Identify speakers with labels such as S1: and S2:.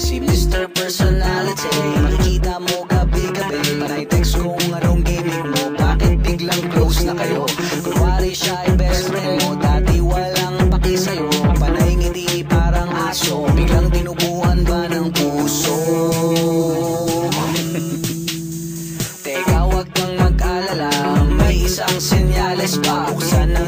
S1: Si Mr. Personality. Makikita mo gabi-gabi. Panay text kung anong gimmick mo. Bakit biglang close na kayo? Kunwari siya ay best friend mo. Dati walang paki sa'yo. Panay ngiti parang aso. Biglang tinubuan ba ng puso? Teka wag kang mag-alala. May isang senyales pa. Buksan na